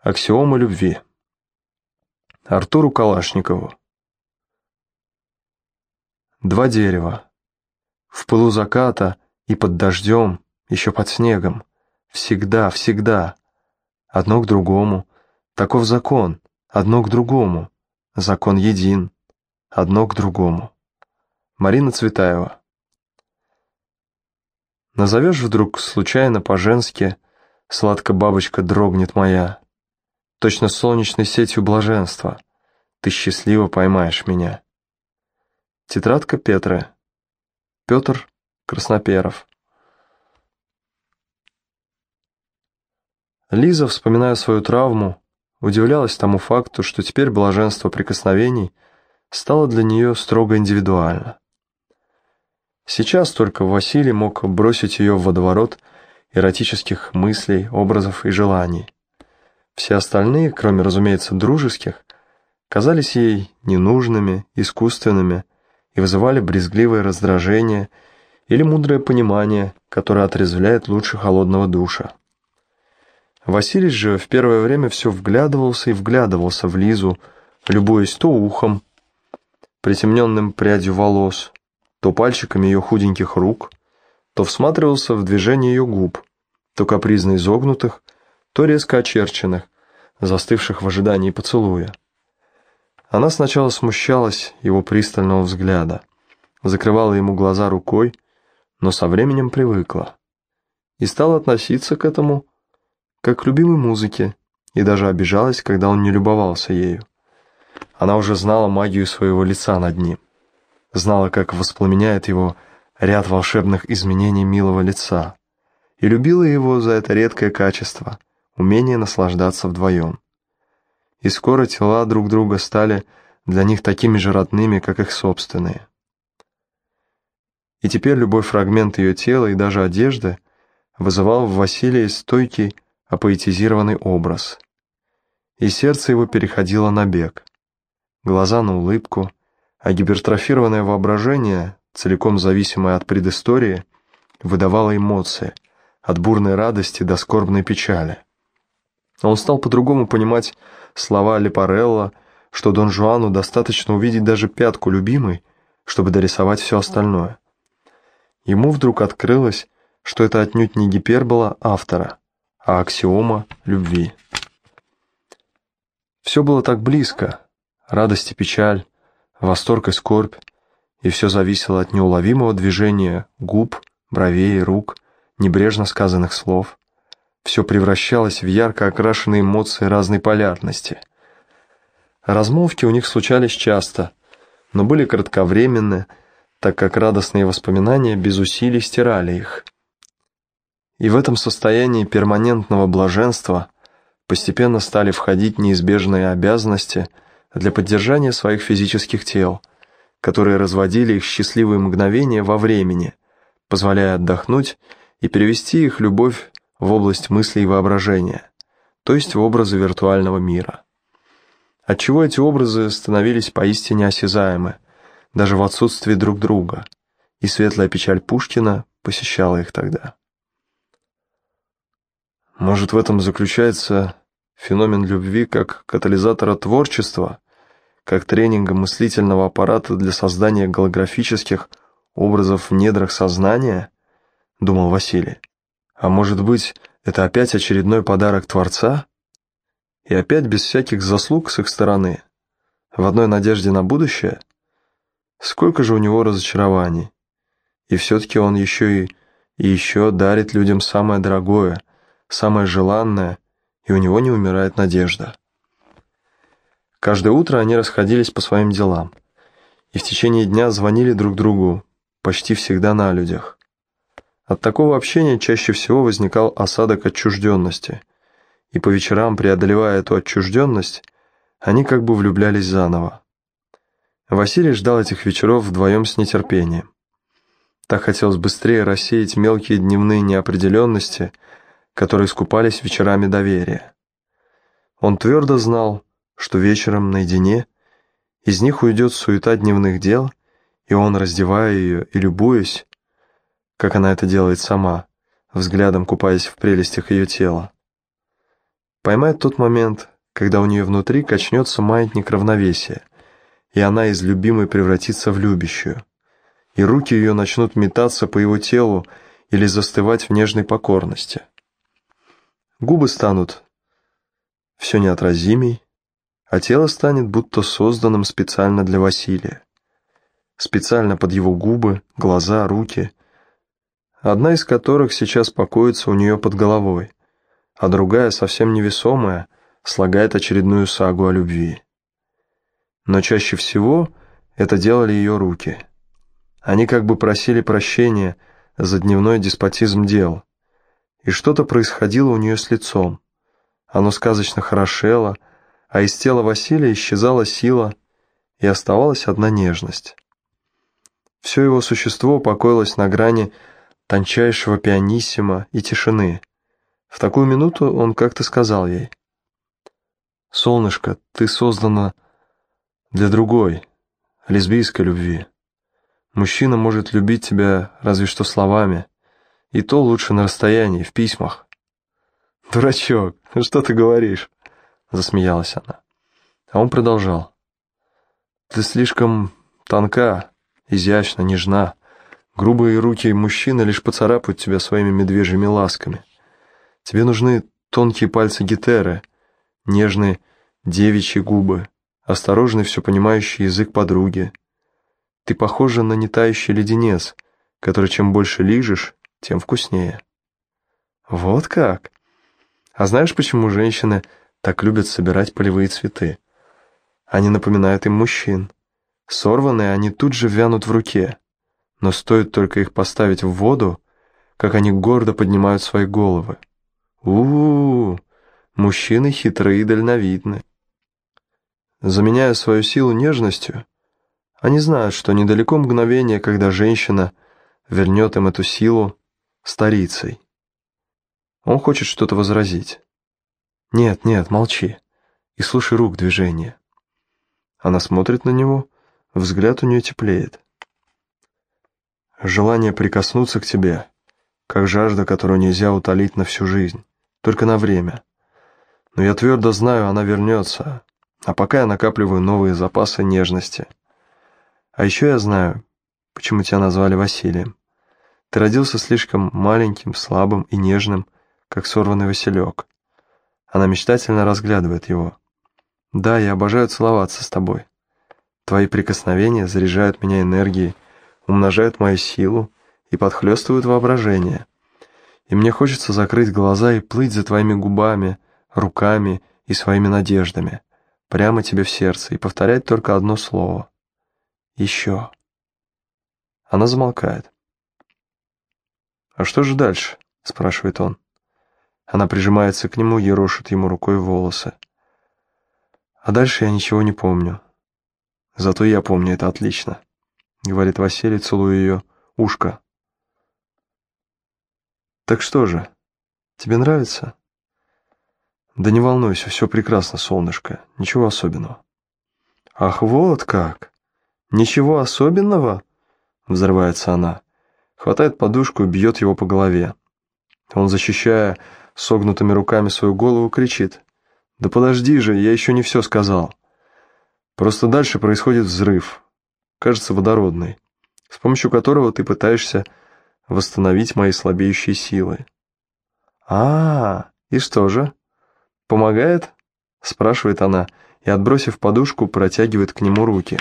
Аксиома любви. Артуру Калашникову. Два дерева. В пылу заката и под дождем, еще под снегом. Всегда, всегда. Одно к другому. Таков закон. Одно к другому. Закон един. Одно к другому. Марина Цветаева. Назовешь вдруг случайно по-женски «Сладко бабочка дрогнет моя», точно солнечной сетью блаженства. Ты счастливо поймаешь меня. Тетрадка Петры. Петр Красноперов. Лиза, вспоминая свою травму, удивлялась тому факту, что теперь блаженство прикосновений стало для нее строго индивидуально. Сейчас только Василий мог бросить ее в водоворот эротических мыслей, образов и желаний. Все остальные, кроме, разумеется, дружеских, казались ей ненужными, искусственными и вызывали брезгливое раздражение или мудрое понимание, которое отрезвляет лучше холодного душа. Василий же в первое время все вглядывался и вглядывался в Лизу, любуясь то ухом, притемненным прядью волос, то пальчиками ее худеньких рук, то всматривался в движение ее губ, то капризно изогнутых, то резко очерченных, застывших в ожидании поцелуя. Она сначала смущалась его пристального взгляда, закрывала ему глаза рукой, но со временем привыкла и стала относиться к этому как к любимой музыке и даже обижалась, когда он не любовался ею. Она уже знала магию своего лица над ним, знала, как воспламеняет его ряд волшебных изменений милого лица, и любила его за это редкое качество, умение наслаждаться вдвоем. И скоро тела друг друга стали для них такими же родными, как их собственные. И теперь любой фрагмент ее тела и даже одежды вызывал в Василии стойкий, апоэтизированный образ. И сердце его переходило на бег. Глаза на улыбку, а гипертрофированное воображение, целиком зависимое от предыстории, выдавало эмоции, от бурной радости до скорбной печали. Он стал по-другому понимать слова Лепарелла, что Дон Жуану достаточно увидеть даже пятку любимой, чтобы дорисовать все остальное. Ему вдруг открылось, что это отнюдь не гипербола автора, а аксиома любви. Все было так близко, радость и печаль, восторг и скорбь, и все зависело от неуловимого движения губ, бровей, рук, небрежно сказанных слов. Все превращалось в ярко окрашенные эмоции разной полярности. Размолвки у них случались часто, но были кратковременны, так как радостные воспоминания без усилий стирали их. И в этом состоянии перманентного блаженства постепенно стали входить неизбежные обязанности для поддержания своих физических тел, которые разводили их счастливые мгновения во времени, позволяя отдохнуть и перевести их любовь в область мысли и воображения, то есть в образы виртуального мира. Отчего эти образы становились поистине осязаемы, даже в отсутствии друг друга, и светлая печаль Пушкина посещала их тогда. Может, в этом заключается феномен любви как катализатора творчества, как тренинга мыслительного аппарата для создания голографических образов в недрах сознания, думал Василий. А может быть, это опять очередной подарок Творца? И опять без всяких заслуг с их стороны? В одной надежде на будущее? Сколько же у него разочарований? И все-таки он еще и, и еще дарит людям самое дорогое, самое желанное, и у него не умирает надежда. Каждое утро они расходились по своим делам, и в течение дня звонили друг другу, почти всегда на людях. От такого общения чаще всего возникал осадок отчужденности, и по вечерам, преодолевая эту отчужденность, они как бы влюблялись заново. Василий ждал этих вечеров вдвоем с нетерпением. Так хотелось быстрее рассеять мелкие дневные неопределенности, которые скупались вечерами доверия. Он твердо знал, что вечером наедине из них уйдет суета дневных дел, и он, раздевая ее и любуясь, как она это делает сама, взглядом купаясь в прелестях ее тела. Поймает тот момент, когда у нее внутри качнется маятник равновесия, и она из любимой превратится в любящую, и руки ее начнут метаться по его телу или застывать в нежной покорности. Губы станут все неотразимей, а тело станет будто созданным специально для Василия. Специально под его губы, глаза, руки, одна из которых сейчас покоится у нее под головой, а другая, совсем невесомая, слагает очередную сагу о любви. Но чаще всего это делали ее руки. Они как бы просили прощения за дневной деспотизм дел, и что-то происходило у нее с лицом. Оно сказочно хорошело, а из тела Василия исчезала сила, и оставалась одна нежность. Все его существо покоилось на грани тончайшего пианиссимо и тишины. В такую минуту он как-то сказал ей, «Солнышко, ты создана для другой, лесбийской любви. Мужчина может любить тебя разве что словами, и то лучше на расстоянии, в письмах». «Дурачок, что ты говоришь?» — засмеялась она. А он продолжал. «Ты слишком тонка, изящна, нежна. Грубые руки мужчины лишь поцарапают тебя своими медвежьими ласками. Тебе нужны тонкие пальцы гитеры, нежные девичьи губы, осторожный все понимающий язык подруги. Ты похожа на нетающий леденец, который чем больше лижешь, тем вкуснее». «Вот как?» А знаешь, почему женщины так любят собирать полевые цветы? Они напоминают им мужчин. Сорванные они тут же вянут в руке. Но стоит только их поставить в воду, как они гордо поднимают свои головы. у у, мужчины хитрые и дальновидны. Заменяя свою силу нежностью, они знают, что недалеко мгновение, когда женщина вернет им эту силу старицей. Он хочет что-то возразить. «Нет, нет, молчи. И слушай рук движения». Она смотрит на него, взгляд у нее теплеет. Желание прикоснуться к тебе, как жажда, которую нельзя утолить на всю жизнь, только на время. Но я твердо знаю, она вернется, а пока я накапливаю новые запасы нежности. А еще я знаю, почему тебя назвали Василием. Ты родился слишком маленьким, слабым и нежным, как сорванный василек. Она мечтательно разглядывает его. «Да, я обожаю целоваться с тобой. Твои прикосновения заряжают меня энергией, умножают мою силу и подхлестывают воображение. И мне хочется закрыть глаза и плыть за твоими губами, руками и своими надеждами, прямо тебе в сердце, и повторять только одно слово. Еще». Она замолкает. «А что же дальше?» — спрашивает он. Она прижимается к нему, ерошит ему рукой волосы. А дальше я ничего не помню. Зато я помню это отлично, говорит Василий, целуя ее ушко. Так что же, тебе нравится? Да не волнуйся, все прекрасно, солнышко, ничего особенного. Ах, вот как! Ничего особенного? Взрывается она. Хватает подушку и бьет его по голове. Он, защищая согнутыми руками свою голову, кричит. «Да подожди же, я еще не все сказал». Просто дальше происходит взрыв, кажется, водородный, с помощью которого ты пытаешься восстановить мои слабеющие силы. а, -а, -а и что же? Помогает?» – спрашивает она и, отбросив подушку, протягивает к нему руки.